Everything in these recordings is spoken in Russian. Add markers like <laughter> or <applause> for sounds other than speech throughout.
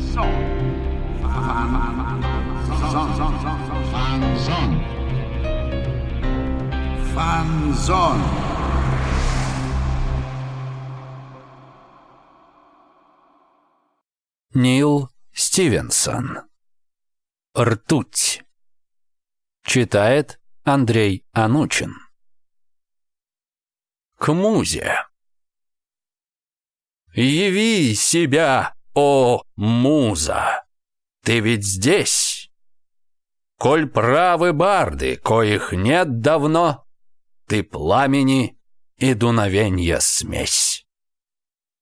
Fanzon. Fanzon. Fanzon. Нил Стивенсон. Ртуть. Читает Андрей Анучин. К музе. Яви себя, о, муза! Ты ведь здесь? Коль правы барды, коих нет давно, Ты пламени и дуновенья смесь.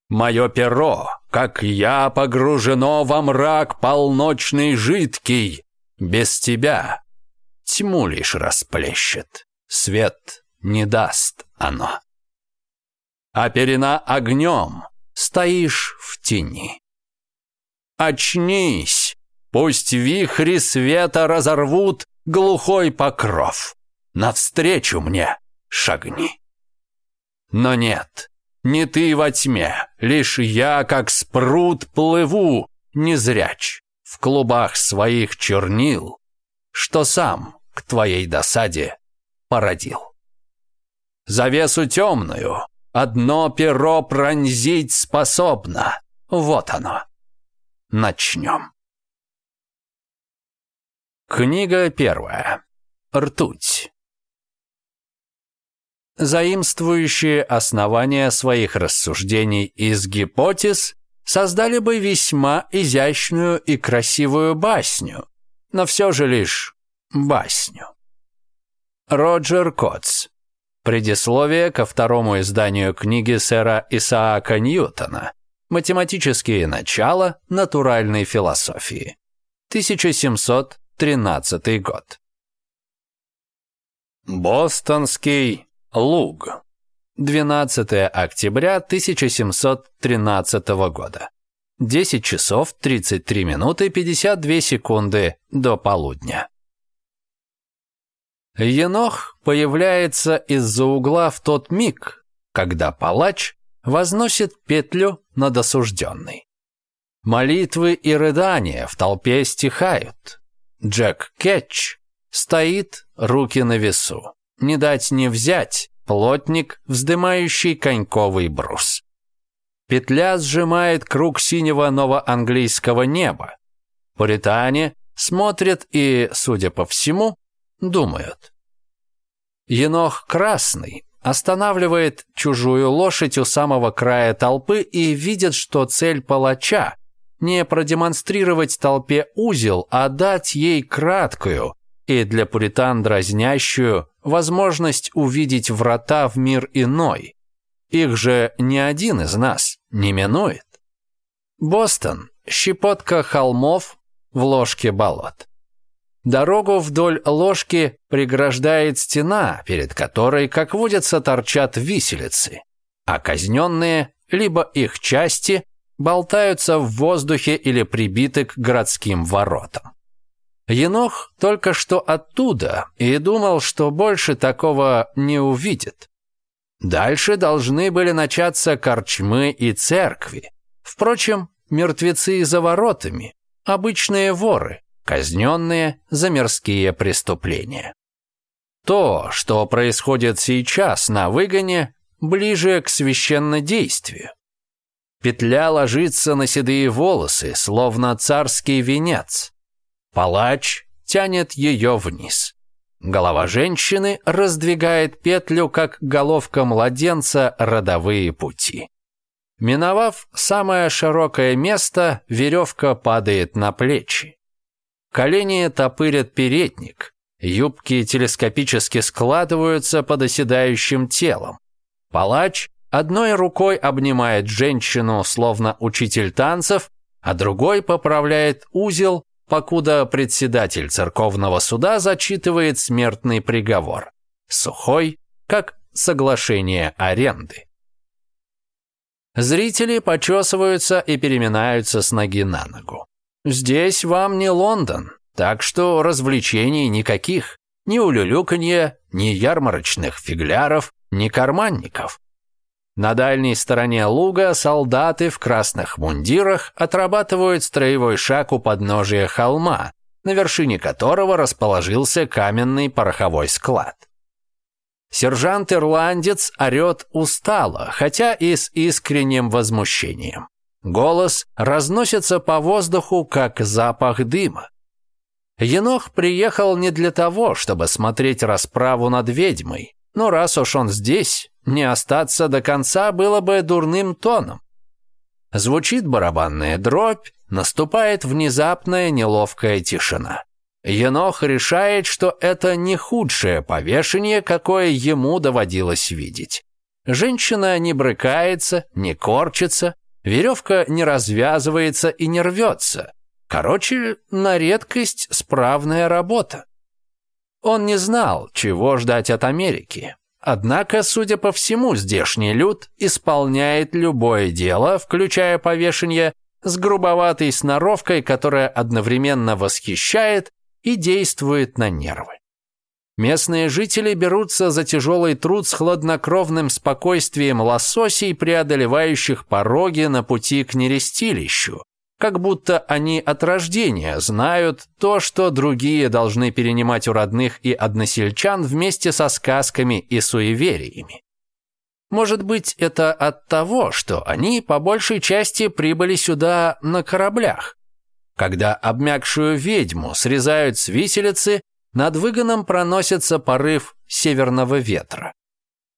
Мое перо, как я, погружено во мрак полночный жидкий, Без тебя тьму лишь расплещет, свет не даст оно. А перена огнем стоишь в тени очнись! Пусть вихри света разорвут глухой покров. Навстречу мне шагни. Но нет, не ты во тьме, лишь я, как спрут, плыву, незряч, в клубах своих чернил, что сам к твоей досаде породил. Завесу темную одно перо пронзить способно, вот оно, начнем. Книга первая. Ртуть. Заимствующие основания своих рассуждений из гипотез создали бы весьма изящную и красивую басню, но все же лишь басню. Роджер Котс. Предисловие ко второму изданию книги сэра Исаака Ньютона. Математические начала натуральной философии. 1713 год. Бостонский луг. 12 октября 1713 года. 10 часов 33 минуты 52 секунды до полудня. Енох появляется из-за угла в тот миг, когда палач возносит петлю над осужденной. Молитвы и рыдания в толпе стихают. Джек Кетч стоит, руки на весу. Не дать не взять, плотник, вздымающий коньковый брус. Петля сжимает круг синего новоанглийского неба. Пуритане смотрят и, судя по всему, думают. Енох Красный останавливает чужую лошадь у самого края толпы и видит, что цель палача – не продемонстрировать толпе узел, а дать ей краткую и для пуритан дразнящую возможность увидеть врата в мир иной. Их же ни один из нас не минует. Бостон – щепотка холмов в ложке болот. Дорогу вдоль ложки преграждает стена, перед которой, как водится, торчат виселицы, а казненные, либо их части, болтаются в воздухе или прибиты к городским воротам. Енох только что оттуда и думал, что больше такого не увидит. Дальше должны были начаться корчмы и церкви. Впрочем, мертвецы за воротами – обычные воры, казненные за мирские преступления. То, что происходит сейчас на выгоне, ближе к священнодействию. Петля ложится на седые волосы, словно царский венец. Палач тянет ее вниз. Голова женщины раздвигает петлю, как головка младенца родовые пути. Миновав самое широкое место, веревка падает на плечи. Колени топырят передник, юбки телескопически складываются под оседающим телом. Палач одной рукой обнимает женщину, словно учитель танцев, а другой поправляет узел, покуда председатель церковного суда зачитывает смертный приговор. Сухой, как соглашение аренды. Зрители почесываются и переминаются с ноги на ногу. «Здесь вам не Лондон, так что развлечений никаких. Ни улюлюканье, ни ярмарочных фигляров, ни карманников». На дальней стороне луга солдаты в красных мундирах отрабатывают строевой шаг у подножия холма, на вершине которого расположился каменный пороховой склад. Сержант-ирландец орет устало, хотя и с искренним возмущением. Голос разносится по воздуху, как запах дыма. Енох приехал не для того, чтобы смотреть расправу над ведьмой, но раз уж он здесь, не остаться до конца было бы дурным тоном. Звучит барабанная дробь, наступает внезапная неловкая тишина. Енох решает, что это не худшее повешение, какое ему доводилось видеть. Женщина не брыкается, не корчится, Веревка не развязывается и не рвется. Короче, на редкость справная работа. Он не знал, чего ждать от Америки. Однако, судя по всему, здешний люд исполняет любое дело, включая повешение, с грубоватой сноровкой, которая одновременно восхищает и действует на нервы. Местные жители берутся за тяжелый труд с хладнокровным спокойствием лососей, преодолевающих пороги на пути к нерестилищу, как будто они от рождения знают то, что другие должны перенимать у родных и односельчан вместе со сказками и суевериями. Может быть, это от того, что они по большей части прибыли сюда на кораблях. Когда обмякшую ведьму срезают с виселицы, над выгоном проносится порыв северного ветра.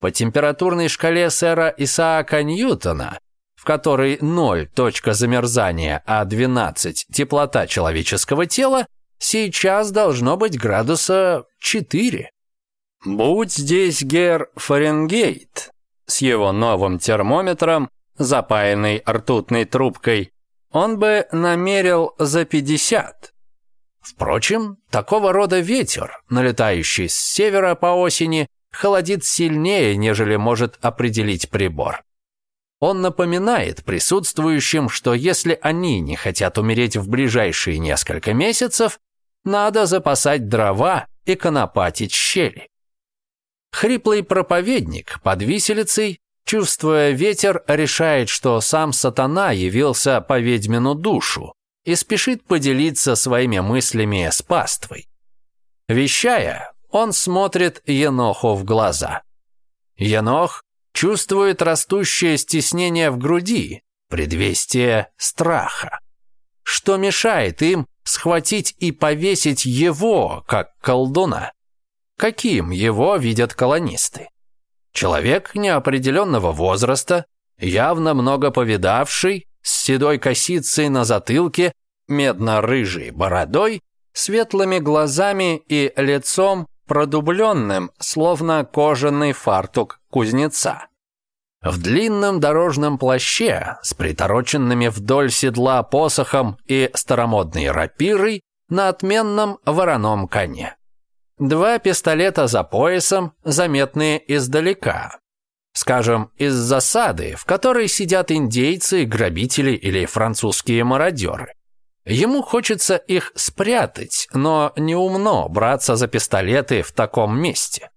По температурной шкале сэра Исаака Ньютона, в которой 0 – точка замерзания, а 12 – теплота человеческого тела, сейчас должно быть градуса 4. Будь здесь Гер Фаренгейт с его новым термометром, запаянной ртутной трубкой, он бы намерил за 50. Впрочем, такого рода ветер, налетающий с севера по осени, холодит сильнее, нежели может определить прибор. Он напоминает присутствующим, что если они не хотят умереть в ближайшие несколько месяцев, надо запасать дрова и конопатить щели. Хриплый проповедник под виселицей, чувствуя ветер, решает, что сам сатана явился по ведьмину душу, и спешит поделиться своими мыслями с паствой. Вещая, он смотрит Еноху в глаза. Енох чувствует растущее стеснение в груди, предвестие страха. Что мешает им схватить и повесить его, как колдуна? Каким его видят колонисты? Человек неопределенного возраста, явно много повидавший, с седой косицей на затылке, медно-рыжей бородой, светлыми глазами и лицом, продубленным, словно кожаный фартук кузнеца. В длинном дорожном плаще с притороченными вдоль седла посохом и старомодной рапирой на отменном вороном коне. Два пистолета за поясом, заметные издалека, Скажем, из засады, в которой сидят индейцы, грабители или французские мародеры. Ему хочется их спрятать, но неумно браться за пистолеты в таком месте.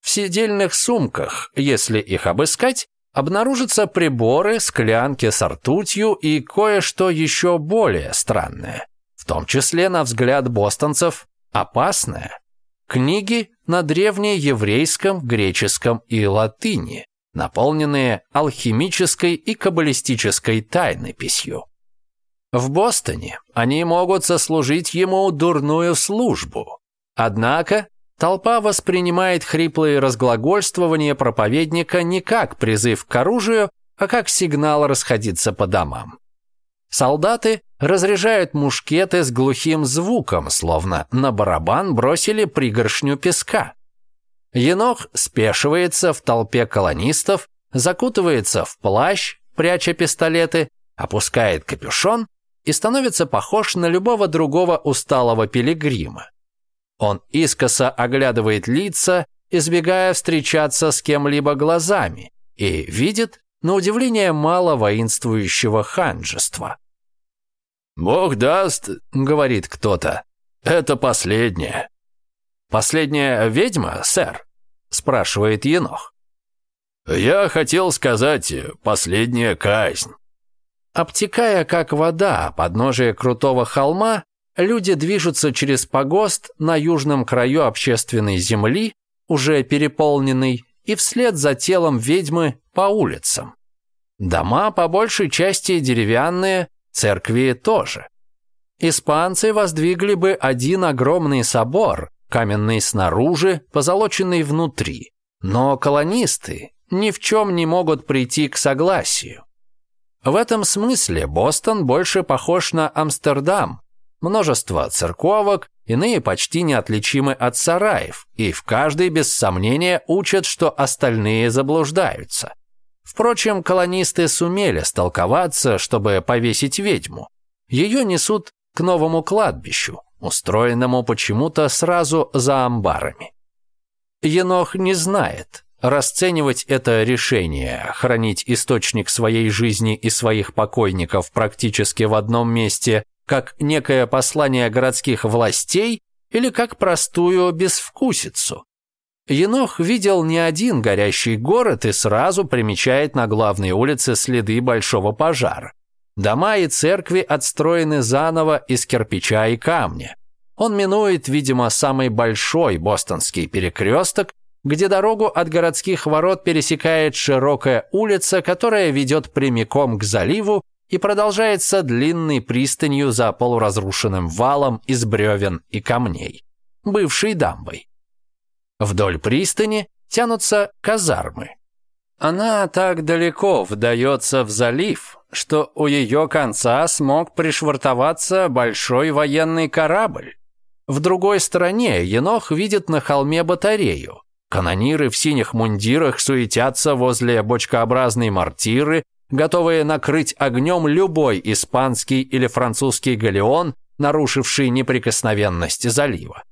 В сидельных сумках, если их обыскать, обнаружатся приборы, склянки с ртутью и кое-что еще более странное, в том числе, на взгляд бостонцев, опасное. Книги на древнееврейском, греческом и латыни, наполненные алхимической и каббалистической тайнописью. В Бостоне они могут сослужить ему дурную службу. Однако толпа воспринимает хриплые разглагольствования проповедника не как призыв к оружию, а как сигнал расходиться по домам. Солдаты разряжают мушкеты с глухим звуком, словно на барабан бросили пригоршню песка. Енох спешивается в толпе колонистов, закутывается в плащ, пряча пистолеты, опускает капюшон и становится похож на любого другого усталого пилигрима. Он искоса оглядывает лица, избегая встречаться с кем-либо глазами, и видит, на удивление мало воинствующего ханжества. «Бог даст», — говорит кто-то, — «это последнее». «Последняя ведьма, сэр?» — спрашивает Енох. «Я хотел сказать, последняя казнь». Обтекая как вода подножие крутого холма, люди движутся через погост на южном краю общественной земли, уже переполненный, и вслед за телом ведьмы по улицам. Дома по большей части деревянные, церкви тоже. Испанцы воздвигли бы один огромный собор, каменный снаружи, позолоченный внутри. Но колонисты ни в чем не могут прийти к согласию. В этом смысле Бостон больше похож на Амстердам. Множество церковок, Иные почти неотличимы от сараев, и в каждой без сомнения учат, что остальные заблуждаются. Впрочем, колонисты сумели столковаться, чтобы повесить ведьму. Ее несут к новому кладбищу, устроенному почему-то сразу за амбарами. Енох не знает, расценивать это решение, хранить источник своей жизни и своих покойников практически в одном месте как некое послание городских властей или как простую безвкусицу. Енох видел не один горящий город и сразу примечает на главной улице следы большого пожара. Дома и церкви отстроены заново из кирпича и камня. Он минует, видимо, самый большой бостонский перекресток, где дорогу от городских ворот пересекает широкая улица, которая ведет прямиком к заливу и продолжается длинной пристанью за полуразрушенным валом из бревен и камней, бывшей дамбой. Вдоль пристани тянутся казармы. Она так далеко вдается в залив, что у ее конца смог пришвартоваться большой военный корабль. В другой стороне Енох видит на холме батарею. Канониры в синих мундирах суетятся возле бочкообразной мортиры, готовые накрыть огнем любой испанский или французский галеон, нарушивший неприкосновенность залива.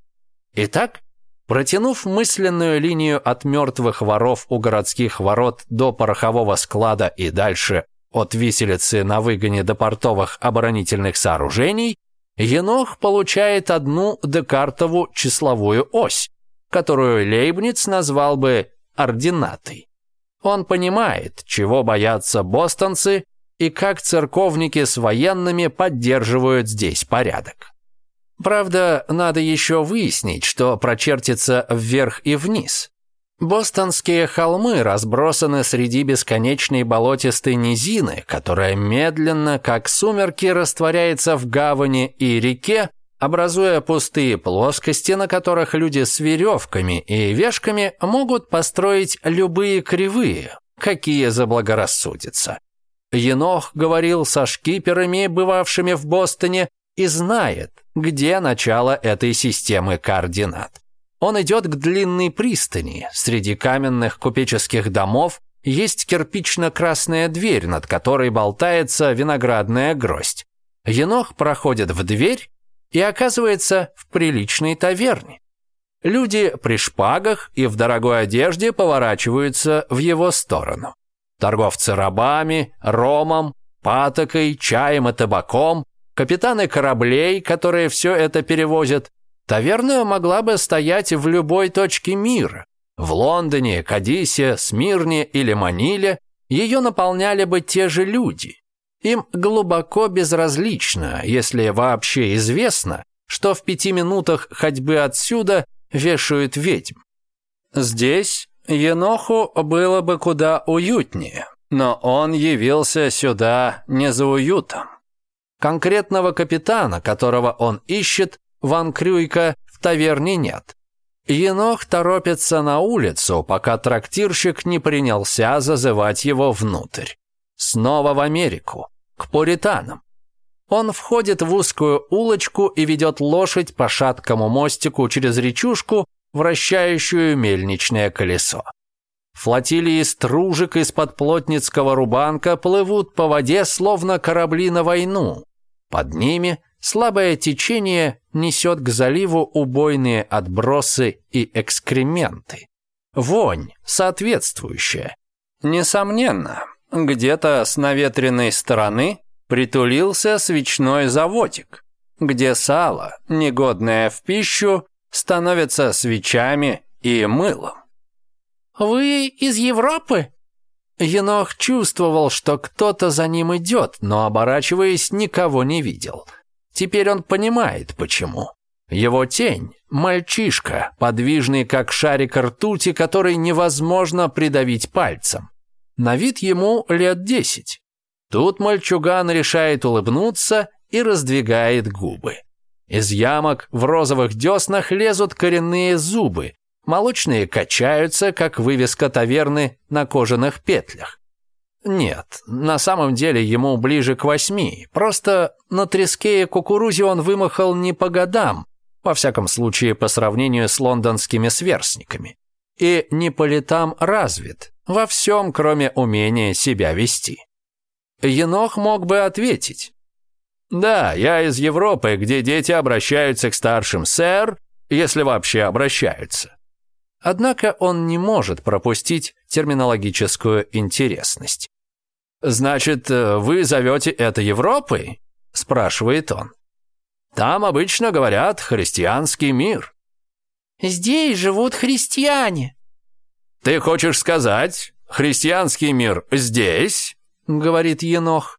Итак, протянув мысленную линию от мертвых воров у городских ворот до порохового склада и дальше от виселицы на выгоне до портовых оборонительных сооружений, Енох получает одну декартову числовую ось, которую Лейбниц назвал бы ординатой. Он понимает, чего боятся бостонцы и как церковники с военными поддерживают здесь порядок. Правда, надо еще выяснить, что прочертится вверх и вниз. Бостонские холмы разбросаны среди бесконечной болотистой низины, которая медленно, как сумерки, растворяется в гавани и реке, образуя пустые плоскости, на которых люди с веревками и вешками могут построить любые кривые, какие заблагорассудится. Енох говорил со шкиперами, бывавшими в Бостоне, и знает, где начало этой системы координат. Он идет к длинной пристани. Среди каменных купеческих домов есть кирпично-красная дверь, над которой болтается виноградная гроздь. Енох проходит в дверь и оказывается в приличной таверне. Люди при шпагах и в дорогой одежде поворачиваются в его сторону. Торговцы рабами, ромом, патокой, чаем и табаком, капитаны кораблей, которые все это перевозят. Таверна могла бы стоять в любой точке мира. В Лондоне, Кадисе, Смирне или Маниле ее наполняли бы те же люди. Им глубоко безразлично, если вообще известно, что в пяти минутах ходьбы отсюда вешают ведьм. Здесь Еноху было бы куда уютнее, но он явился сюда не за уютом. Конкретного капитана, которого он ищет, Ван Крюйка в таверне нет. Енох торопится на улицу, пока трактирщик не принялся зазывать его внутрь. Снова в Америку, к пуританам. Он входит в узкую улочку и ведет лошадь по шаткому мостику через речушку, вращающую мельничное колесо. Флотилии стружек из-под плотницкого рубанка плывут по воде, словно корабли на войну. Под ними слабое течение несет к заливу убойные отбросы и экскременты. Вонь соответствующая. Несомненно, где-то с наветренной стороны притулился свечной заводик, где сало, негодное в пищу, становится свечами и мылом. «Вы из Европы?» Енох чувствовал, что кто-то за ним идет, но, оборачиваясь, никого не видел. Теперь он понимает, почему. Его тень – мальчишка, подвижный как шарик ртути, который невозможно придавить пальцем. На вид ему лет десять. Тут мальчуган решает улыбнуться и раздвигает губы. Из ямок в розовых деснах лезут коренные зубы, молочные качаются, как вывеска таверны на кожаных петлях. Нет, на самом деле ему ближе к восьми, просто на треске и кукурузе он вымахал не по годам, во всяком случае по сравнению с лондонскими сверстниками и не по летам развит во всем, кроме умения себя вести. Енох мог бы ответить. «Да, я из Европы, где дети обращаются к старшим сэр, если вообще обращаются». Однако он не может пропустить терминологическую интересность. «Значит, э, вы зовете это Европой?» – спрашивает он. «Там обычно говорят «христианский мир». Здесь живут христиане». «Ты хочешь сказать, христианский мир здесь?» — говорит Енох.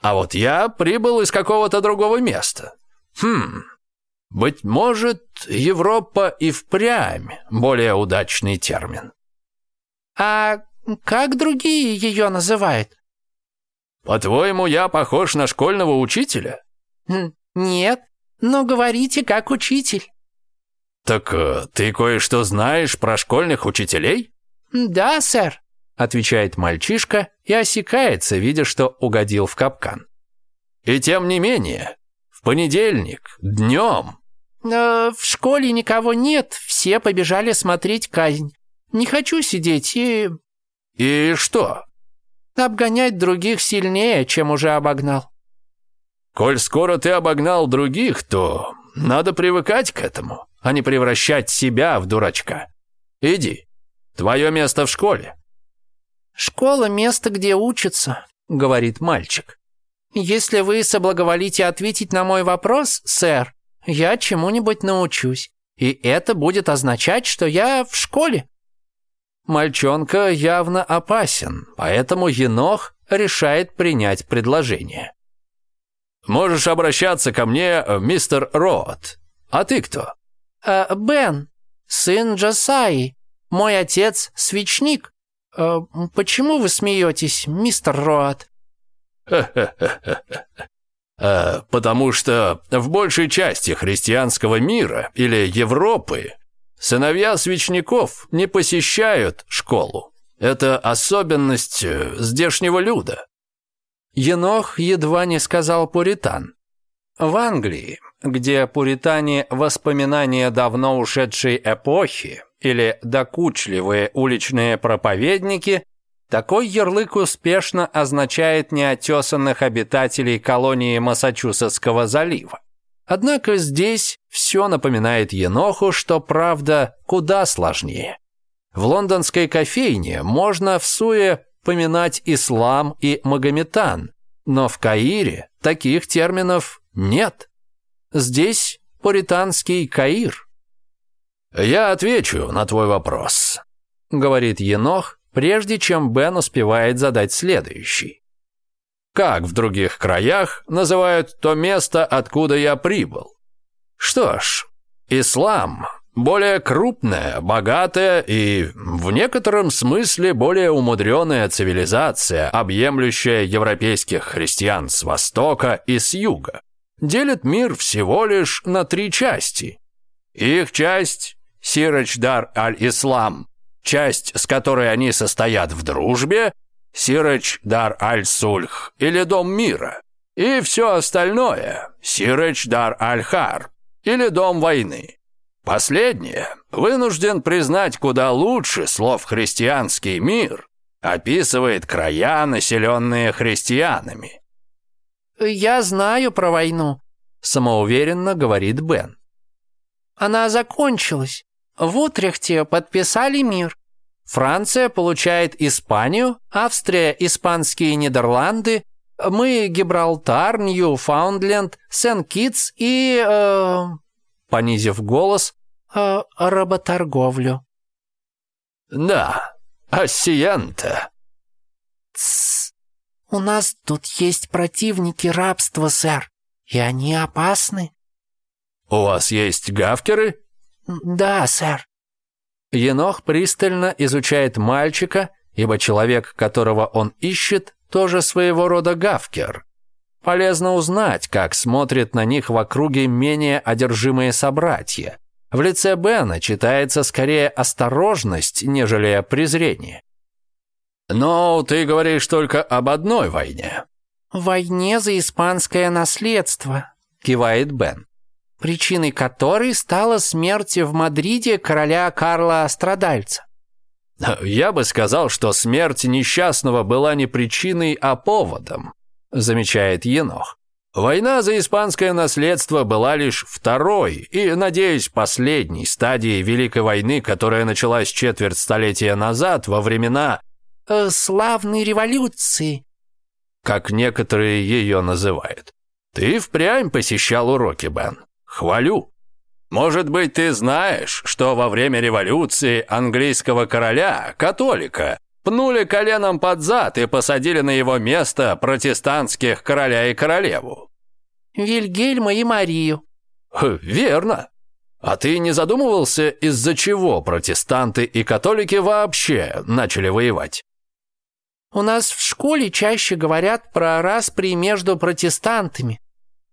«А вот я прибыл из какого-то другого места. Хм, быть может, Европа и впрямь более удачный термин». «А как другие ее называют?» «По-твоему, я похож на школьного учителя?» «Нет, но говорите как учитель». «Так э, ты кое-что знаешь про школьных учителей?» «Да, сэр», — отвечает мальчишка и осекается, видя, что угодил в капкан. «И тем не менее, в понедельник, днем...» э, «В школе никого нет, все побежали смотреть казнь. Не хочу сидеть и...» «И что?» «Обгонять других сильнее, чем уже обогнал». «Коль скоро ты обогнал других, то надо привыкать к этому», а не превращать себя в дурачка. Иди, твое место в школе». «Школа – место, где учатся», – говорит мальчик. «Если вы соблаговолите ответить на мой вопрос, сэр, я чему-нибудь научусь, и это будет означать, что я в школе». Мальчонка явно опасен, поэтому Енох решает принять предложение. «Можешь обращаться ко мне, э, мистер Роот. А ты кто?» э, Бен, сын Джасаи, мой отец – свечник. Э, почему вы смеетесь, мистер Роат?» а, <laughs> э, «Потому что в большей части христианского мира или Европы сыновья свечников не посещают школу. Это особенность э, здешнего люда». Енох едва не сказал Пуритан. В Англии где пуритане воспоминания давно ушедшей эпохи или докучливые уличные проповедники, такой ярлык успешно означает неотесанных обитателей колонии Массачусетского залива. Однако здесь все напоминает Еноху, что правда куда сложнее. В лондонской кофейне можно в суе поминать ислам и магометан, но в Каире таких терминов нет. Здесь пуританский Каир». «Я отвечу на твой вопрос», — говорит Енох, прежде чем Бен успевает задать следующий. «Как в других краях называют то место, откуда я прибыл?» «Что ж, ислам — более крупная, богатая и, в некотором смысле, более умудренная цивилизация, объемлющая европейских христиан с востока и с юга делит мир всего лишь на три части. Их часть – Сирочдар аль-Ислам, часть, с которой они состоят в дружбе, Сирочдар аль-Сульх или Дом мира, и все остальное – Сирочдар аль-Хар или Дом войны. Последнее вынужден признать куда лучше слов «христианский мир», описывает края, населенные христианами. «Я знаю про войну», – самоуверенно говорит Бен. «Она закончилась. В Утрехте подписали мир. Франция получает Испанию, Австрия – испанские Нидерланды, мы – Гибралтар, Ньюфаундленд, Сен-Китс и...» э, Понизив голос, э, «Работорговлю». «Да, ассиян-то». «Тссс». «У нас тут есть противники рабства, сэр, и они опасны». «У вас есть гавкеры?» «Да, сэр». Енох пристально изучает мальчика, ибо человек, которого он ищет, тоже своего рода гавкер. Полезно узнать, как смотрят на них в округе менее одержимые собратья. В лице Бена читается скорее осторожность, нежели презрение. Но ты говоришь только об одной войне. Войне за испанское наследство, кивает Бен. Причиной которой стала смерть в Мадриде короля Карла Страдальца. Я бы сказал, что смерть несчастного была не причиной, а поводом, замечает Енох. Война за испанское наследство была лишь второй и, надеюсь, последней стадией Великой войны, которая началась четверть столетия назад во времена Э, славной революции», как некоторые ее называют. Ты впрямь посещал уроки, Бен. Хвалю. Может быть, ты знаешь, что во время революции английского короля, католика, пнули коленом под зад и посадили на его место протестантских короля и королеву? Вильгельма и Марию. Верно. А ты не задумывался, из-за чего протестанты и католики вообще начали воевать? У нас в школе чаще говорят про распри между протестантами».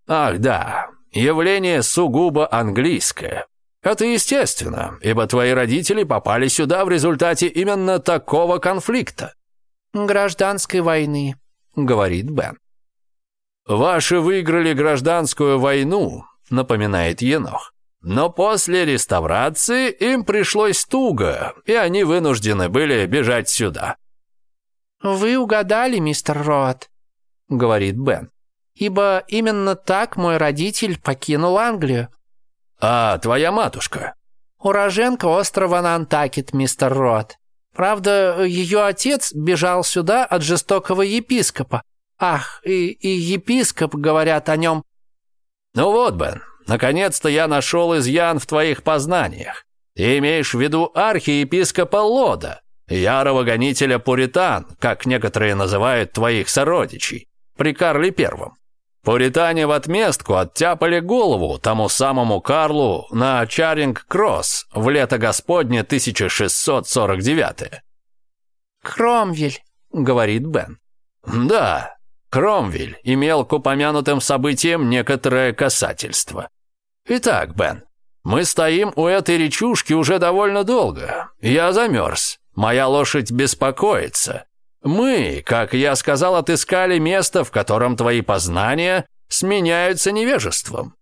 «Ах, да, явление сугубо английское. Это естественно, ибо твои родители попали сюда в результате именно такого конфликта». «Гражданской войны», — говорит Бен. «Ваши выиграли гражданскую войну», — напоминает Енох. Но после реставрации им пришлось туго, и они вынуждены были бежать сюда. «Вы угадали, мистер Роат», — говорит Бен. «Ибо именно так мой родитель покинул Англию». «А твоя матушка?» «Уроженка острова Нантакет, мистер Роат. Правда, ее отец бежал сюда от жестокого епископа. Ах, и, и епископ, говорят о нем». «Ну вот, Бен, наконец-то я нашел изъян в твоих познаниях. Ты имеешь в виду архиепископа Лода?» ярого гонителя пуритан, как некоторые называют твоих сородичей, при Карле Первом. Пуритане в отместку оттяпали голову тому самому Карлу на Чаринг-Кросс в лето Господне 1649 «Кромвель», — говорит Бен. «Да, Кромвель имел к упомянутым событиям некоторое касательство. Итак, Бен, мы стоим у этой речушки уже довольно долго. Я замерз. Моя лошадь беспокоится. Мы, как я сказал, отыскали место, в котором твои познания сменяются невежеством.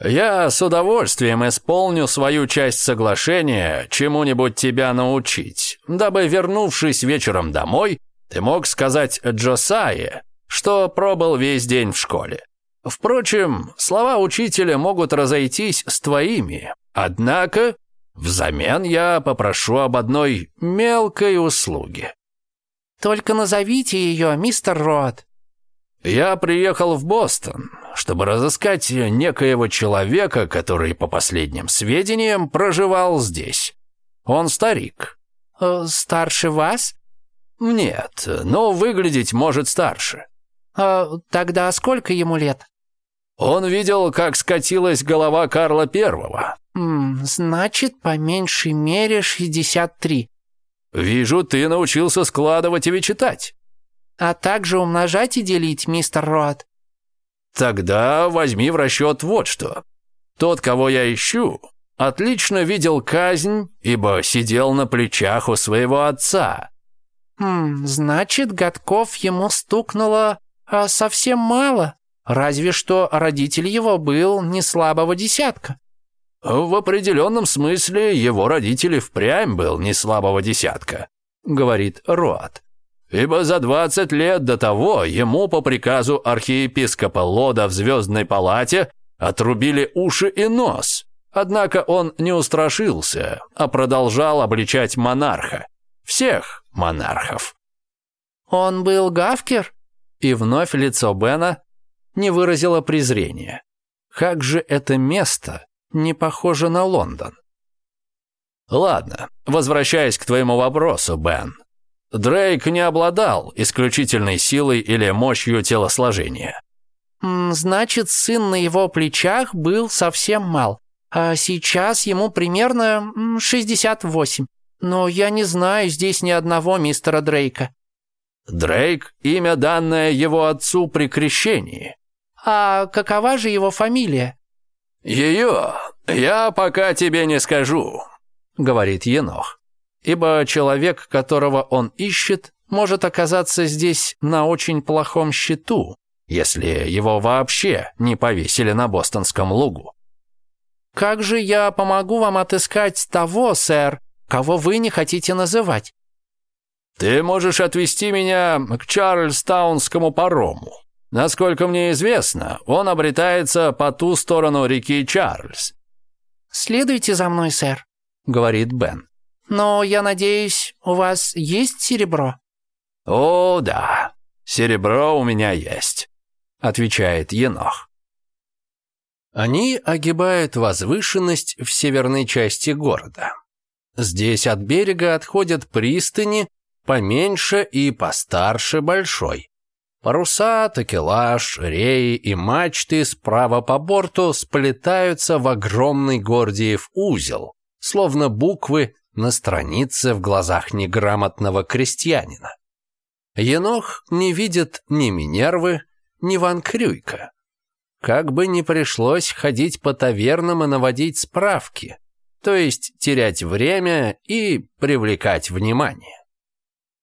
Я с удовольствием исполню свою часть соглашения чему-нибудь тебя научить, дабы, вернувшись вечером домой, ты мог сказать Джосае, что пробыл весь день в школе. Впрочем, слова учителя могут разойтись с твоими. Однако Взамен я попрошу об одной мелкой услуге. Только назовите ее, мистер Рот. Я приехал в Бостон, чтобы разыскать некоего человека, который, по последним сведениям, проживал здесь. Он старик. Э, старше вас? Нет, но выглядеть может старше. А тогда сколько ему лет? Он видел, как скатилась голова Карла Первого, значит, по меньшей мере 63. Вижу, ты научился складывать и вычитать. А также умножать и делить, мистер Роад. Тогда возьми в расчет вот что. Тот, кого я ищу, отлично видел казнь, ибо сидел на плечах у своего отца. Хм, значит, Годков ему стукнуло а, совсем мало, разве что родитель его был не слабого десятка. В определенном смысле его родители впрямь был не слабого десятка, говорит Руат. Ибо за 20 лет до того ему по приказу архиепископа Лода в Звездной палате отрубили уши и нос. Однако он не устрашился, а продолжал обличать монарха. Всех монархов. «Он был гавкер?» И вновь лицо Бена не выразило презрения. «Как же это место не похоже на Лондон. Ладно, возвращаясь к твоему вопросу, Бен. Дрейк не обладал исключительной силой или мощью телосложения. Значит, сын на его плечах был совсем мал, а сейчас ему примерно 68. Но я не знаю здесь ни одного мистера Дрейка. Дрейк – имя, данное его отцу при крещении. А какова же его фамилия? «Ее я пока тебе не скажу», — говорит Енох, «ибо человек, которого он ищет, может оказаться здесь на очень плохом счету, если его вообще не повесили на бостонском лугу». «Как же я помогу вам отыскать того, сэр, кого вы не хотите называть?» «Ты можешь отвезти меня к Чарльстаунскому парому», Насколько мне известно, он обретается по ту сторону реки Чарльз. «Следуйте за мной, сэр», — говорит Бен. «Но я надеюсь, у вас есть серебро?» «О, да, серебро у меня есть», — отвечает Енох. Они огибают возвышенность в северной части города. Здесь от берега отходят пристани, поменьше и постарше большой. Паруса, такелаж, реи и мачты справа по борту сплетаются в огромный Гордиев узел, словно буквы на странице в глазах неграмотного крестьянина. Енох не видит ни Минервы, ни Ван Крюйка. Как бы ни пришлось ходить по тавернам и наводить справки, то есть терять время и привлекать внимание.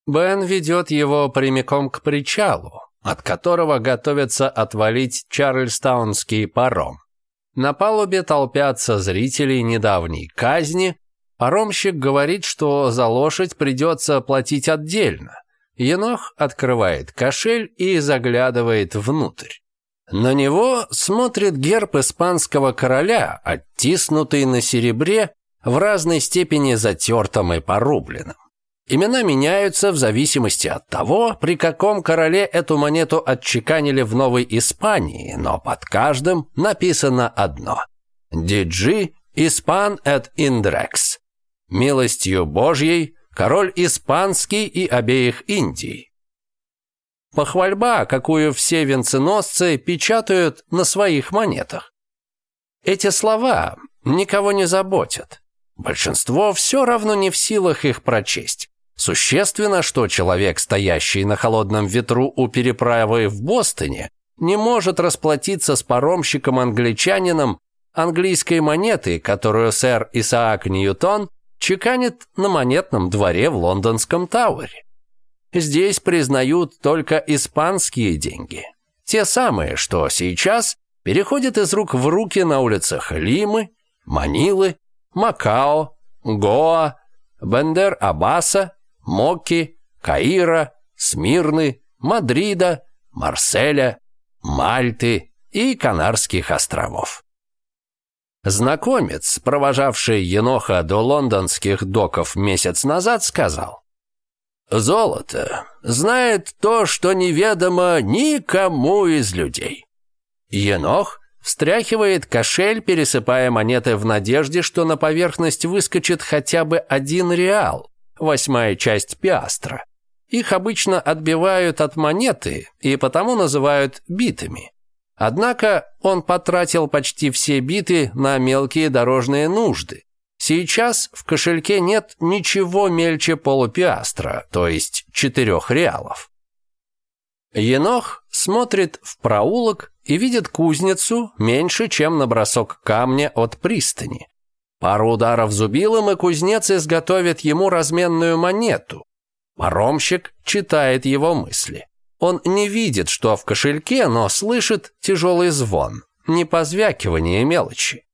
Бен ведет его прямиком к причалу, от которого готовятся отвалить Чарльстаунский паром. На палубе толпятся зрители недавней казни. Паромщик говорит, что за лошадь придется платить отдельно. Енох открывает кошель и заглядывает внутрь. На него смотрит герб испанского короля, оттиснутый на серебре, в разной степени затертом и порубленном. Имена меняются в зависимости от того, при каком короле эту монету отчеканили в Новой Испании, но под каждым написано одно. «Диджи Испан эт Индрекс». «Милостью Божьей, король испанский и обеих Индий». Похвальба, какую все венценосцы печатают на своих монетах. Эти слова никого не заботят. Большинство все равно не в силах их прочесть. Существенно, что человек, стоящий на холодном ветру у переправы в Бостоне, не может расплатиться с паромщиком-англичанином английской монеты, которую сэр Исаак Ньютон чеканит на монетном дворе в лондонском Тауэре. Здесь признают только испанские деньги. Те самые, что сейчас переходят из рук в руки на улицах Лимы, Манилы, Макао, Гоа, Бендер-Абаса Мокки, Каира, Смирны, Мадрида, Марселя, Мальты и Канарских островов. Знакомец, провожавший Еноха до лондонских доков месяц назад, сказал, «Золото знает то, что неведомо никому из людей». Енох встряхивает кошель, пересыпая монеты в надежде, что на поверхность выскочит хотя бы один реал восьмая часть пиастра. Их обычно отбивают от монеты и потому называют битами. Однако он потратил почти все биты на мелкие дорожные нужды. Сейчас в кошельке нет ничего мельче полупиастра, то есть четырех реалов. Енох смотрит в проулок и видит кузницу меньше, чем на бросок камня от пристани. Пару ударов зубилом, и кузнец изготовит ему разменную монету. Паромщик читает его мысли. Он не видит, что в кошельке, но слышит тяжелый звон, не позвякивание мелочи.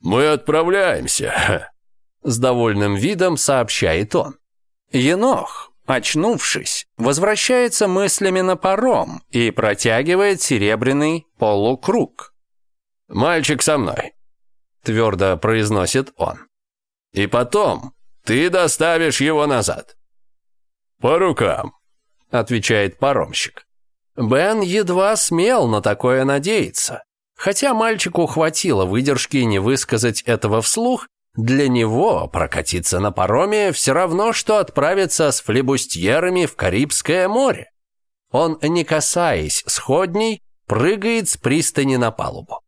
«Мы отправляемся», — с довольным видом сообщает он. Енох, очнувшись, возвращается мыслями на паром и протягивает серебряный полукруг. «Мальчик со мной», – твердо произносит он. «И потом ты доставишь его назад». «По рукам», – отвечает паромщик. Бен едва смел на такое надеяться. Хотя мальчику хватило выдержки не высказать этого вслух, для него прокатиться на пароме все равно, что отправиться с флебустьерами в Карибское море. Он, не касаясь сходней, прыгает с пристани на палубу.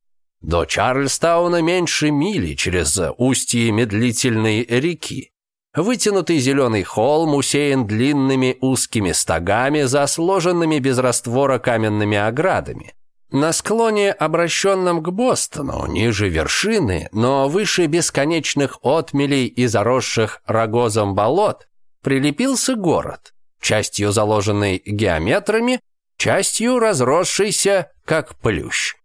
До Чарльстауна меньше мили через устье медлительной реки. Вытянутый зеленый холм усеян длинными узкими стогами за сложенными без раствора каменными оградами. На склоне, обращенном к Бостону, ниже вершины, но выше бесконечных отмелей и заросших рогозом болот, прилепился город, частью заложенный геометрами, частью разросшийся, как плющ.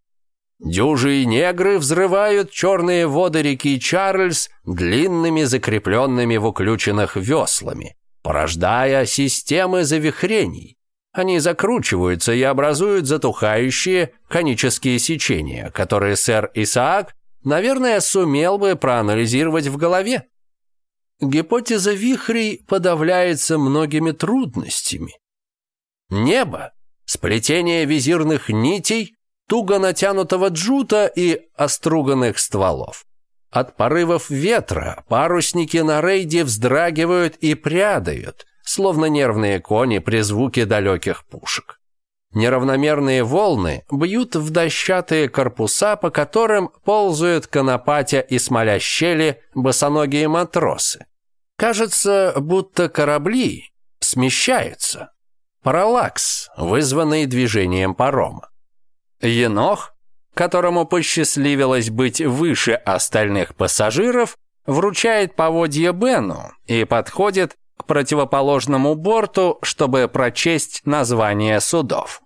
Дюжи и негры взрывают черные воды реки Чарльз длинными закрепленными в уключенных веслами, порождая системы завихрений. Они закручиваются и образуют затухающие конические сечения, которые сэр Исаак, наверное, сумел бы проанализировать в голове. Гипотеза вихрей подавляется многими трудностями. Небо, сплетение визирных нитей – туго натянутого джута и оструганных стволов. От порывов ветра парусники на рейде вздрагивают и прядают, словно нервные кони при звуке далеких пушек. Неравномерные волны бьют в дощатые корпуса, по которым ползают конопатя и смолящели босоногие матросы. Кажется, будто корабли смещаются. Параллакс, вызванный движением парома. Енох, которому посчастливилось быть выше остальных пассажиров, вручает поводье Бену и подходит к противоположному борту, чтобы прочесть название судов.